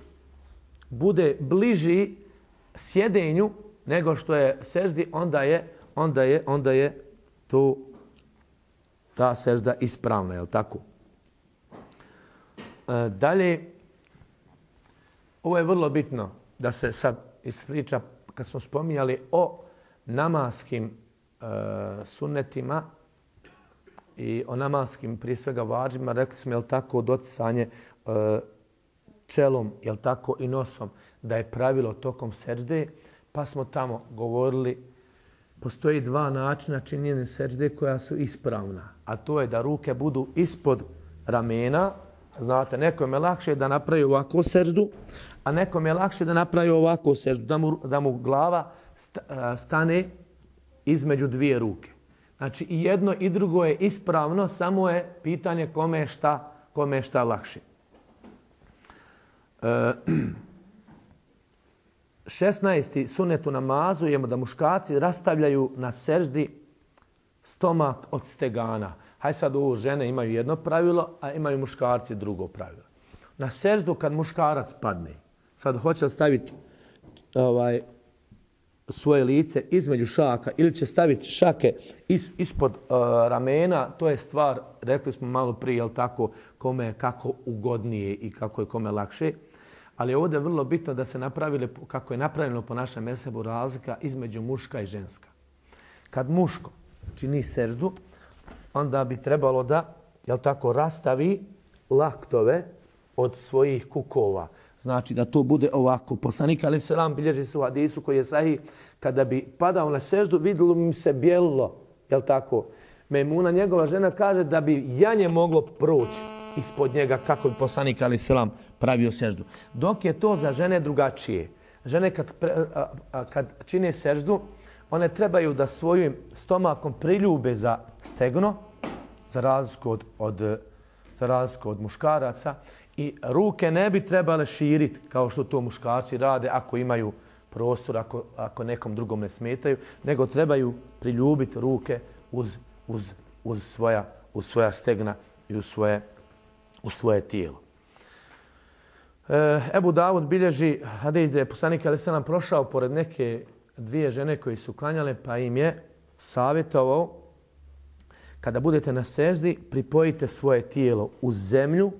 [SPEAKER 1] bude bliži sjedenju nego što je seždi, onda je onda je, onda je to ta sežda ispravna, je li tako? E, dalje, ovo je vrlo bitno da se sad ispriča, kad smo spominjali o namaskim e, sunnetima i o namaskim prije svega vađima, rekli smo, je tako, doticanje e, čelom, je tako, i nosom, da je pravilo tokom sežde, pa smo tamo govorili postoji dva načina činjenja seđde koja su ispravna. A to je da ruke budu ispod ramena. Znate, nekom je lakše da napravi ovako seđdu, a nekom je lakše da napravi ovako seđdu, da mu, da mu glava e, stane između dvije ruke. Znači, i jedno i drugo je ispravno, samo je pitanje kome je šta, kome je šta lakše. E, 16. sunet u namazu je da muškarci rastavljaju na seždi stomak od stegana. Haj sad ovo žene imaju jedno pravilo, a imaju muškarci drugo pravilo. Na seždu kad muškarac padne, sad hoće staviti ovaj, svoje lice između šaka ili će staviti šake is, ispod uh, ramena, to je stvar, rekli smo malo prije, jel tako, kome je kako ugodnije i kako je kome lakše. Ali ovdje je vrlo bitno da se napravile, kako je napravljeno po našem mesebu, razlika između muška i ženska. Kad muško čini seždu, onda bi trebalo da, jel tako, rastavi laktove od svojih kukova. Znači da to bude ovako. Poslanik Ali Selam bilježi se u hadisu koji je sahih. Kada bi padao na seždu, vidjelo mi se bijelo. Jel tako? Memuna, njegova žena, kaže da bi janje moglo proći ispod njega kako bi poslanik Ali Selam pravio seždu. Dok je to za žene drugačije. Žene kad, pre, a, a, kad čine seždu, one trebaju da svojim stomakom priljube za stegno, za razliku od, od, za razliku od muškaraca, i ruke ne bi trebale širiti kao što to muškarci rade ako imaju prostor, ako, ako nekom drugom ne smetaju, nego trebaju priljubiti ruke uz, uz, uz, svoja, uz svoja stegna i uz svoje, uz svoje tijelo. Eh, Ebu Davud bilježi hadis da je poslanik Ali Selam prošao pored neke dvije žene koje su klanjale, pa im je savjetovao kada budete na seždi, pripojite svoje tijelo u zemlju,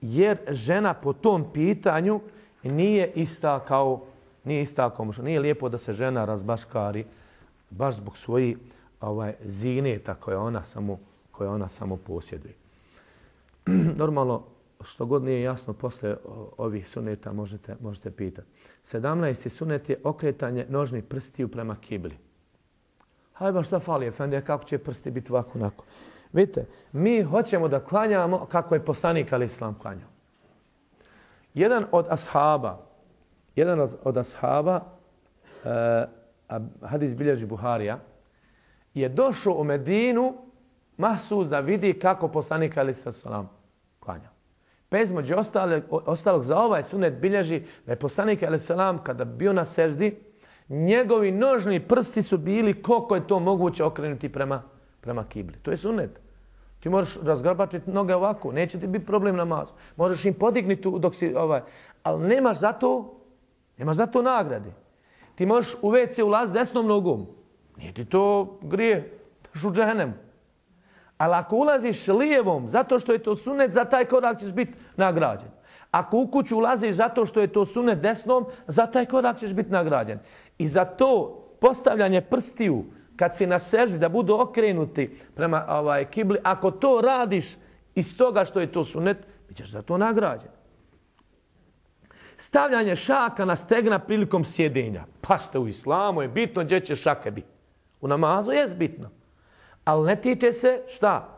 [SPEAKER 1] jer žena po tom pitanju nije ista kao nije ista kao muška. Nije lijepo da se žena razbaškari baš zbog svoji ovaj zineta koje ona samo koje ona samo posjeduje. *clears throat* Normalno što god nije jasno posle ovih suneta možete možete pitati. 17. sunet je okretanje nožnih prstiju prema kibli. Hajde šta fali, Efendija, kako će prsti biti ovako onako. Vidite, mi hoćemo da klanjamo kako je poslanik ali islam klanjao. Jedan od ashaba, jedan od, od ashaba, uh, hadis bilježi Buharija, je došao u Medinu mahsus da vidi kako poslanik ali islam Pa klanjao. Pezmođe ostalog, ostalog za ovaj sunet bilježi da je poslanik a.s. kada bio na seždi, njegovi nožni prsti su bili koliko je to moguće okrenuti prema, prema kibli. To je sunet. Ti možeš razgrabačiti noge ovako, neće ti biti problem na mazu. Možeš im podignuti dok si ovaj, ali nemaš za to, nemaš za to nagrade. Ti možeš u WC ulaz desnom nogom. Nije ti to grije, daš u džehennem. Ali ako ulaziš lijevom, zato što je to sunet, za taj korak ćeš biti nagrađen. Ako u kuću ulaziš zato što je to sunet desnom, za taj korak ćeš biti nagrađen. I za to postavljanje prstiju, kad si na seždi da budu okrenuti prema ovaj kibli, ako to radiš iz toga što je to sunet, bit ćeš za to nagrađen. Stavljanje šaka na stegna prilikom sjedenja. Pa ste u islamu, je bitno gdje će šake biti. U namazu je bitno. Ali ne tiče se šta?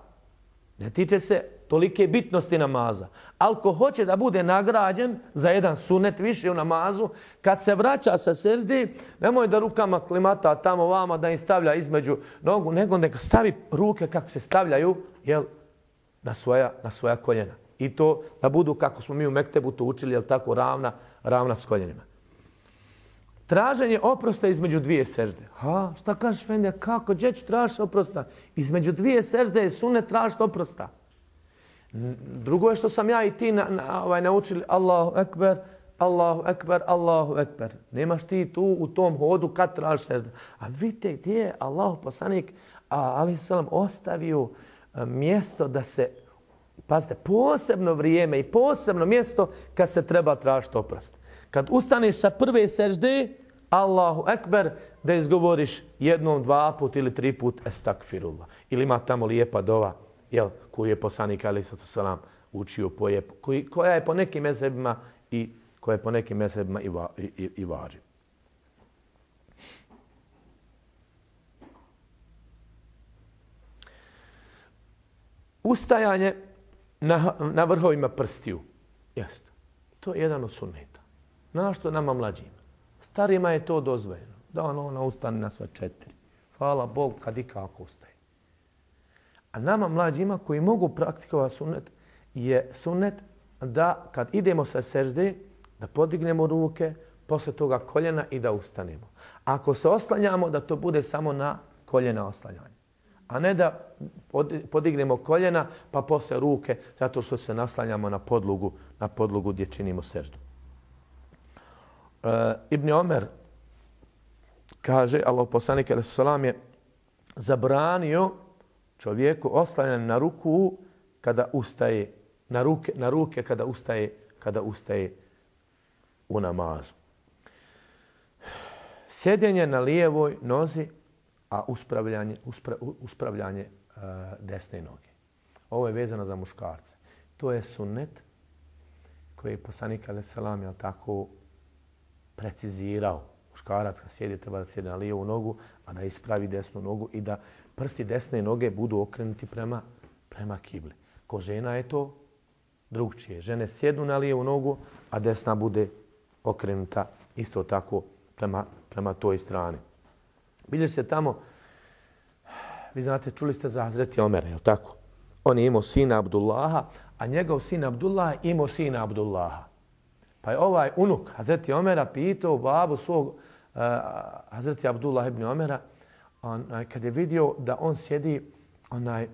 [SPEAKER 1] Ne tiče se tolike bitnosti namaza. Ali ko hoće da bude nagrađen za jedan sunet više u namazu, kad se vraća sa seždi, nemoj da rukama klimata tamo vama da im stavlja između nogu, nego neka stavi ruke kako se stavljaju jel, na, svoja, na svoja koljena. I to da budu kako smo mi u Mektebu to učili, jel tako, ravna, ravna s koljenima. Traženje oprosta između dvije sežde. Ha, šta kažeš, Fendija, kako, gdje ću tražiti oprosta? Između dvije sežde je sunet tražiti oprosta. Drugo je što sam ja i ti na, na, ovaj, naučili Allahu Ekber, Allahu Ekber, Allahu Ekber. Nemaš ti tu u tom hodu kad tražiš sežda. A vidite gdje je Allahu poslanik, a, ali salam, ostavio a, mjesto da se, pazite, posebno vrijeme i posebno mjesto kad se treba tražiti oprost. Kad ustaneš sa prve sežde, Allahu Ekber, da izgovoriš jednom, dva put ili tri put estakfirullah. Ili ima tamo lijepa dova, jel, koju je poslanik Ali Salam učio, poje, koji, koja je po nekim mezebima i koja je po nekim mezebima i, va, i, i, i važi. Ustajanje na, na vrhovima prstiju. Jeste. To je jedan od sunneta. Našto nama mlađima? Starima je to dozvoljeno. Da ono, ona ustane na sva četiri. Hvala Bog kad i kako ustaje. A nama mlađima koji mogu praktikovati sunnet je sunnet da kad idemo sa sežde, da podignemo ruke, posle toga koljena i da ustanemo. Ako se oslanjamo, da to bude samo na koljena oslanjanje. A ne da podignemo koljena pa posle ruke zato što se naslanjamo na podlugu, na podlugu gdje činimo seždu. E, Ibn Omer kaže, Allah poslanik je zabranio čovjeku oslanjan na ruku kada ustaje na ruke, na ruke kada ustaje kada ustaje u namazu. Sjedenje na lijevoj nozi, a uspravljanje, uspra, uspravljanje uh, desne noge. Ovo je vezano za muškarce. To je sunnet koji je poslanik alaih salam, tako, precizirao. Muškarac kad sjedi, treba da sjedi na lijevu nogu, a da ispravi desnu nogu i da prsti desne noge budu okrenuti prema, prema kibli. Ko žena je to drugčije. Žene sjednu na lijevu nogu, a desna bude okrenuta isto tako prema, prema toj strani. Bilje se tamo, vi znate, čuli ste za Hazreti Omera, je li tako? On je imao sina Abdullaha, a njegov sin Abdullah imao sina Abdullaha. Pa je ovaj unuk Hazreti Omera pitao babu svog uh, Hazreti Abdullah ibn Omera, onaj, eh, kad je vidio da on sjedi, onaj,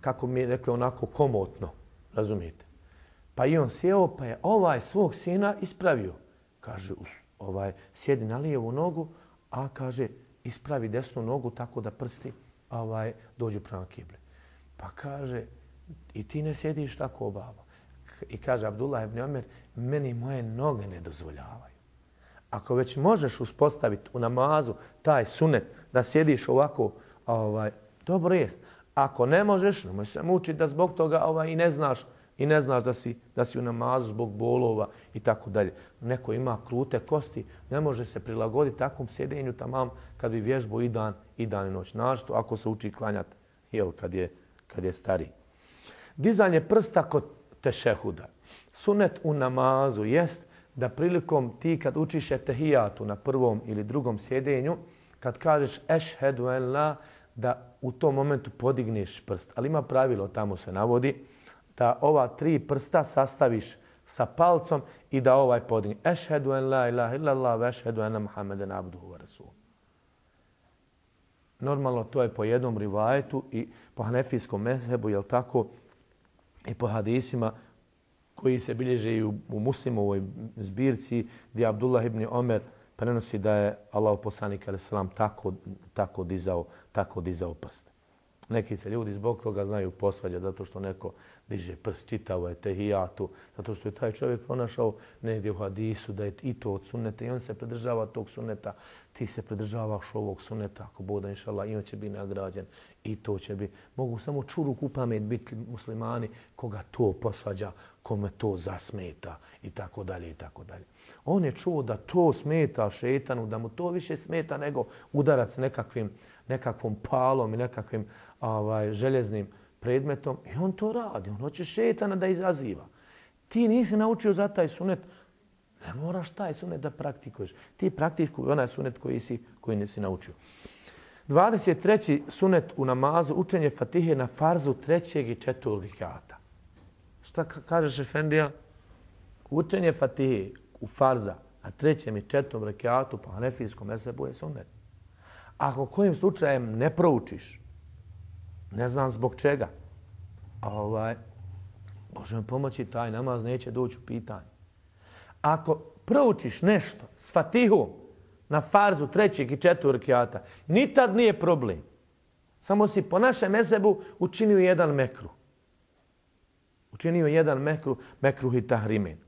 [SPEAKER 1] kako mi rekli, onako komotno, razumijete. Pa i on sjeo, pa je ovaj svog sina ispravio. Kaže, ovaj, sjedi na lijevu nogu, a kaže, ispravi desnu nogu tako da prsti ovaj, dođu prema kibli. Pa kaže, i ti ne sjediš tako baba. I kaže Abdullah ibn Omer, meni moje noge ne dozvoljavaju. Ako već možeš uspostaviti u namazu taj sunet da sjediš ovako, ovaj, dobro jest. Ako ne možeš, nemoj se mučiti da zbog toga ovaj, i ne znaš i ne znaš da si, da si u namazu zbog bolova i tako dalje. Neko ima krute kosti, ne može se prilagoditi takvom sjedenju tamam kad bi vježbo i dan i dan i noć. Našto ako se uči klanjati jel, kad, je, kad je stari. Dizanje prsta kod tešehuda. Sunet u namazu jest da prilikom ti kad učiš etehijatu na prvom ili drugom sjedenju, kad kažeš ešhedu en la, da u tom momentu podigneš prst. Ali ima pravilo, tamo se navodi, da ova tri prsta sastaviš sa palcom i da ovaj podigne. Ešhedu en la ilaha illallah ve ešhedu ena Muhammeden abduhu wa rasul. Normalno to je po jednom rivajetu i po hanefijskom mezhebu, jel tako, i po hadisima koji se bilježe i u, u muslimovoj zbirci gdje Abdullah ibn Omer prenosi da je Allah poslanik alaih salam tako, tako, dizao, tako dizao prste. Neki se ljudi zbog toga znaju posvađati zato što neko diže prst čitavo je tehijatu, zato što je taj čovjek pronašao negdje u hadisu da je i to od suneta i on se pridržava tog suneta, ti se pridržavaš ovog suneta, ako bude inšala i on će biti nagrađen i to će biti. Mogu samo čuru pamet biti muslimani koga to posvađa, kome to zasmeta i tako dalje i tako dalje. On je čuo da to smeta šetanu, da mu to više smeta nego udarac nekakvim, nekakvom palom i nekakvim ovaj, željeznim predmetom i on to radi. On hoće šetana da izaziva. Ti nisi naučio za taj sunet, ne moraš taj sunet da praktikuješ. Ti praktikuj onaj sunet koji si koji nisi naučio. 23. sunet u namazu, učenje Fatihe na farzu trećeg i četvrtog rekata. Šta kažeš, Efendija? Učenje Fatihe u farza na trećem i četvrtom rekatu po hanefijskom esebu je sunet. Ako kojim slučajem ne proučiš, Ne znam zbog čega. Ovaj, Bože pomoći, taj namaz neće doći u pitanje. Ako proučiš nešto s fatihom na farzu trećeg i četvrtog kjata, ni tad nije problem. Samo si po našem mezebu učinio jedan mekru. Učinio jedan mekru, mekru i tahrimen.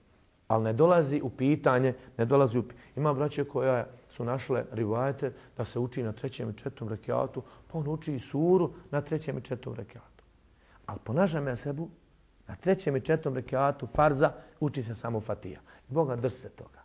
[SPEAKER 1] Ali ne dolazi u pitanje, ne dolazi u pitanje. Ima braće koja su našle rivajete da se uči na trećem i četvrtom rekiatu, pa on uči i suru na trećem i četvrtom rekiatu. Ali po našem mesebu, na trećem i četvrtom rekiatu farza uči se samo fatija. Boga drž se toga.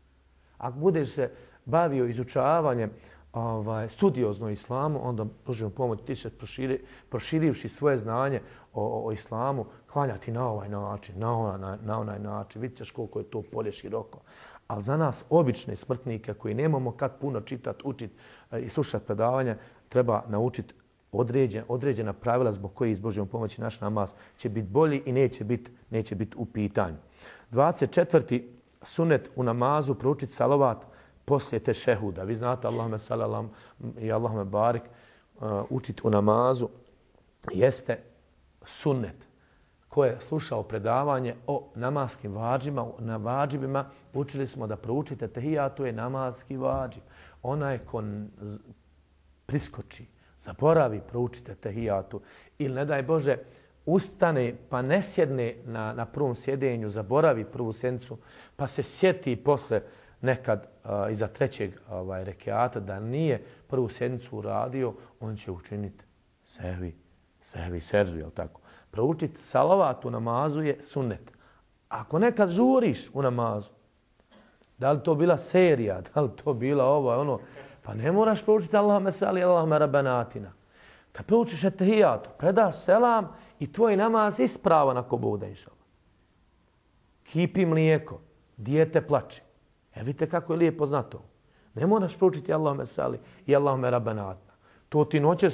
[SPEAKER 1] Ako budeš se bavio izučavanjem ovaj, studiozno islamu, onda pružimo pomoć ti ćeš proširi, proširivši svoje znanje o, o, o islamu, klanjati na ovaj način, na onaj, na, na onaj način. Vidite koliko je to polje široko. Ali za nas, obične smrtnike koji nemamo kad puno čitat, učit e, i slušat predavanja, treba naučiti određen, određena pravila zbog koje iz Božjom pomoći naš namaz će biti bolji i neće biti neće bit u pitanju. 24. sunet u namazu proučiti salovat poslije te šehuda. Vi znate Allahume salalam i Allahume barik e, uh, učiti u namazu jeste sunnet ko je slušao predavanje o namaskim vađima, na vađibima, učili smo da proučite tehijatu je namaski vađib. Onaj ko priskoči, zaboravi, proučite tehijatu ili ne daj Bože, ustane pa ne sjedne na, na prvom sjedenju, zaboravi prvu sencu, pa se sjeti posle nekad a, iza trećeg ovaj, rekiata da nije prvu sjednicu uradio, on će učiniti sebi, sebi seždu, jel tako? Proučiti salavat u namazu je sunnet. Ako nekad žuriš u namazu, da li to bila serija, da li to bila ovo, ono, pa ne moraš proučiti Allahumma sali, Allahumma rabbanatina. Kad proučiš etehijatu, predaš selam i tvoj namaz isprava na ko bude išao. Kipi mlijeko, dijete plače. E vidite kako je lijepo znato. Ne moraš proučiti Allahumma sali i Allahumma rabbanatina. To ti noćeš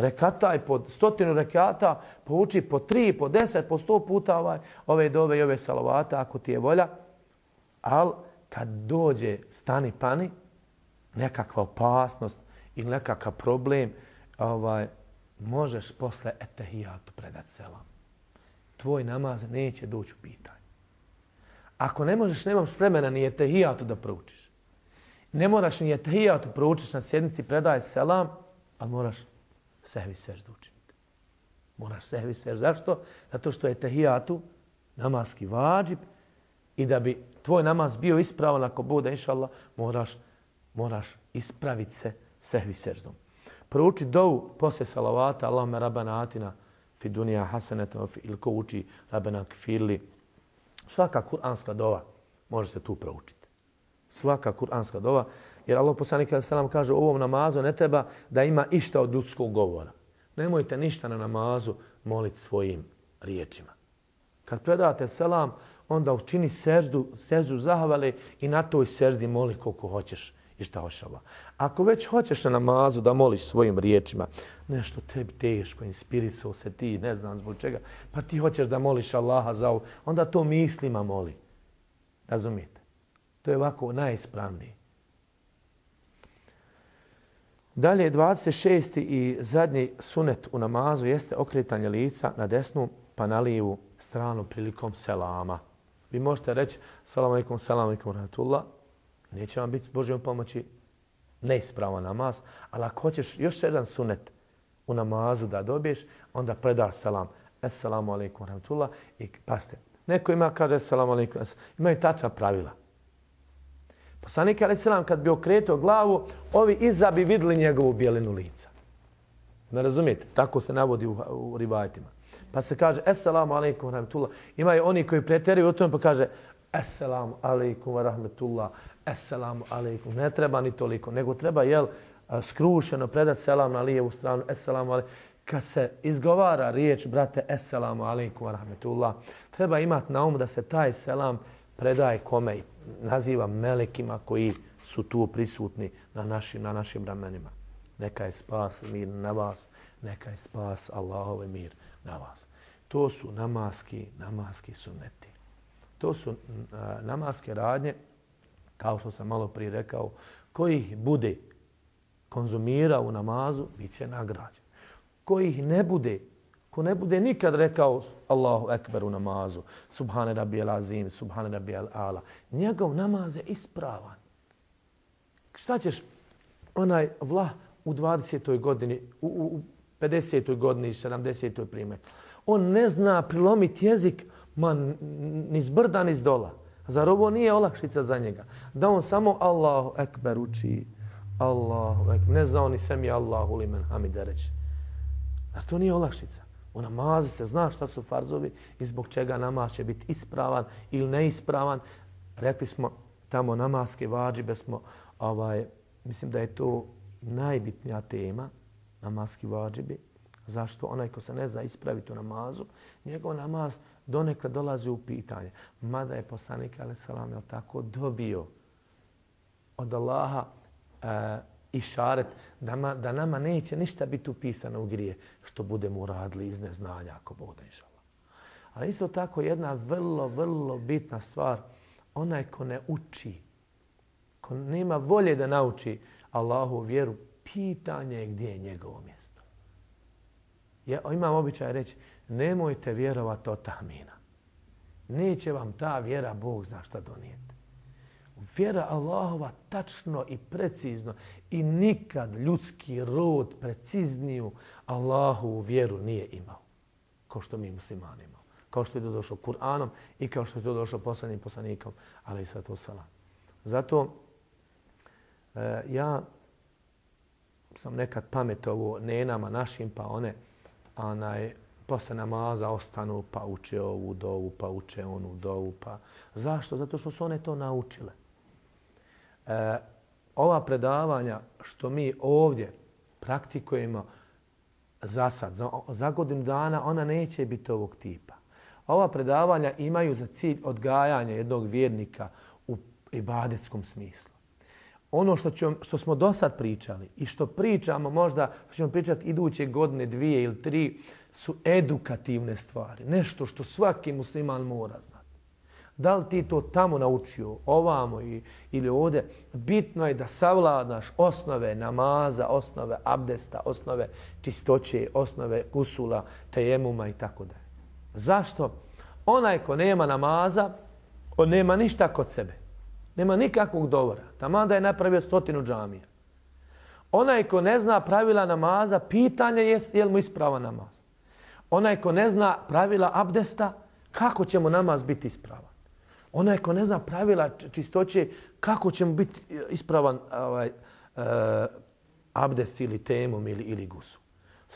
[SPEAKER 1] rekata rekataj po stotinu rekata, pouči po tri, po deset, po sto puta ovaj, ove dove i ove salavata, ako ti je volja. Ali kad dođe stani pani, nekakva opasnost ili nekakav problem, ovaj, možeš posle etehijatu predat selam. Tvoj namaz neće doći u pitanje. Ako ne možeš, nemaš vremena ni etehijatu da proučiš. Ne moraš ni etehijatu proučiš na sjednici, predaj selam, ali moraš sehvi seždu učiniti. Moraš sehvi seždu. Zašto? Zato što je tehijatu namaski vađib i da bi tvoj namaz bio ispravan ako bude, inša Allah, moraš, moraš ispraviti se sehvi seždom. Prouči dovu poslije salavata, Allahumma rabbana atina fi dunija hasaneta ili ko uči rabbana kfirli. Svaka kuranska dova može se tu proučiti. Svaka kuranska dova Jer Allah poslanik selam kaže u ovom namazu ne treba da ima išta od ljudskog govora. Nemojte ništa na namazu moliti svojim riječima. Kad predate selam, onda učini seždu, seždu zahvale i na toj seždi moli koliko hoćeš i šta hoćeš Allah. Ako već hoćeš na namazu da moliš svojim riječima, nešto tebi teško, inspirisao se ti, ne znam zbog čega, pa ti hoćeš da moliš Allaha za ovo, onda to mislima moli. Razumijete? To je ovako najispravnije. Dalje, 26. i zadnji sunet u namazu jeste okretanje lica na desnu pa na lijevu stranu prilikom selama. Vi možete reći salam alaikum, salam alaikum, rahmatullah. Neće vam biti s Božjom pomoći neispravan namaz, ali ako hoćeš još jedan sunet u namazu da dobiješ, onda predaš salam. Assalamu alaikum, rahmatullah. I paste, neko ima, kaže assalamu alaikum, imaju tačna pravila. Poslanik Ali Selam kad bi okretao glavu, ovi iza bi vidjeli njegovu bijelinu lica. Ne razumijete? Tako se navodi u, u rivajtima. Pa se kaže, Esselamu alaikum wa rahmetullah. Imaju oni koji preteruju u tome pa kaže, Esselamu alaikum wa rahmetullah. Esselamu alaikum. Ne treba ni toliko, nego treba, jel, skrušeno predat selam na lijevu stranu. Esselamu alaikum. Kad se izgovara riječ, brate, Esselamu alaikum wa rahmetullah, treba imati na umu da se taj selam predaje kome i naziva melekima koji su tu prisutni na našim, na našim ramenima. Neka je spas mir na vas, neka je spas Allahove mir na vas. To su namaski, namaski sunneti. To su namaske radnje, kao što sam malo prije rekao, koji bude konzumira u namazu, bit će nagrađen. Koji ih ne bude Ko ne bude nikad rekao Allahu ekber u namazu, subhane rabbi azim, subhane rabbi al ala, njegov namaz je ispravan. Šta ćeš onaj vlah u 20. godini, u, u 50. godini i 70. prime? On ne zna prilomiti jezik ma, ni zbrda ni zdola. Zar ovo nije olakšica za njega? Da on samo Allahu ekber uči. Allahu ekber. Ne zna on ni semi Allahu limen hamide reći. Zar to nije olakšica? U namazu se zna šta su farzovi i zbog čega namaz će biti ispravan ili neispravan. Rekli smo tamo namaske vađibe smo, ovaj, mislim da je to najbitnija tema, namaski vađibi. Zašto? Onaj ko se ne zna ispraviti u namazu, njegov namaz donekle dolazi u pitanje. Mada je poslanik, ali salam, je tako dobio od Allaha e, i šaret da, ma, da nama neće ništa biti upisano u grije što budemo uradili iz neznanja ako Bog da inšala. Ali isto tako jedna vrlo, vrlo bitna stvar, onaj ko ne uči, ko nema volje da nauči Allahu vjeru, pitanje je gdje je njegovo mjesto. Ja imam običaj reći, nemojte vjerovati od tahmina. Neće vam ta vjera Bog zna šta donijeti vjera Allahova tačno i precizno i nikad ljudski rod precizniju Allahovu vjeru nije imao. Kao što mi muslimani imamo. Kao što je to došlo Kur'anom i kao što je to došlo poslanim poslanikom. Ali sad to salam. Zato e, ja sam nekad pametovo nenama našim pa one onaj, posle namaza ostanu pa uče ovu dovu, pa uče onu dovu. Pa... Zašto? Zato što su one to naučile. E, ova predavanja što mi ovdje praktikujemo za sad, za, za godinu dana, ona neće biti ovog tipa. Ova predavanja imaju za cilj odgajanja jednog vjernika u ibadetskom smislu. Ono što, ću, što smo do sad pričali i što pričamo možda, što ćemo pričati iduće godine, dvije ili tri, su edukativne stvari. Nešto što svaki musliman mora znati. Da li ti to tamo naučio, ovamo i, ili ovdje, bitno je da savladaš osnove namaza, osnove abdesta, osnove čistoće, osnove kusula, tejemuma i tako dalje. Zašto? Onaj ko nema namaza, on nema ništa kod sebe. Nema nikakvog dovora. Taman da je napravio stotinu džamija. Onaj ko ne zna pravila namaza, pitanje je je li mu isprava namaz. Onaj ko ne zna pravila abdesta, kako će mu namaz biti ispravan? Onaj ko ne zna pravila čistoće, kako će mu biti e, ispravan ovaj, uh, abdest ili temom ili, ili gusu?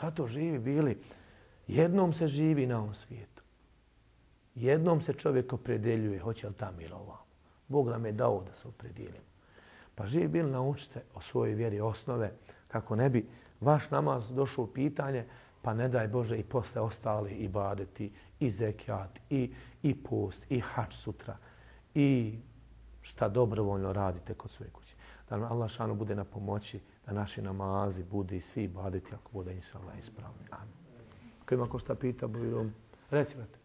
[SPEAKER 1] Zato živi bili. Jednom se živi na ovom svijetu. Jednom se čovjek opredeljuje, hoće li tam ili ovam. Bog nam je dao da se opredijelimo. Pa živi bili, naučite o svojoj vjeri osnove, kako ne bi vaš namaz došao u pitanje, pa ne daj Bože i posle ostali i badeti, i zekijat, i, i post, i hač sutra, i šta dobrovoljno radite kod svoje kuće. Da nam Allah šano bude na pomoći, da naši namazi bude i svi badeti, ako bude inša Allah ispravni. Amin. Ko ima ko šta pita, bojom, reci, brate.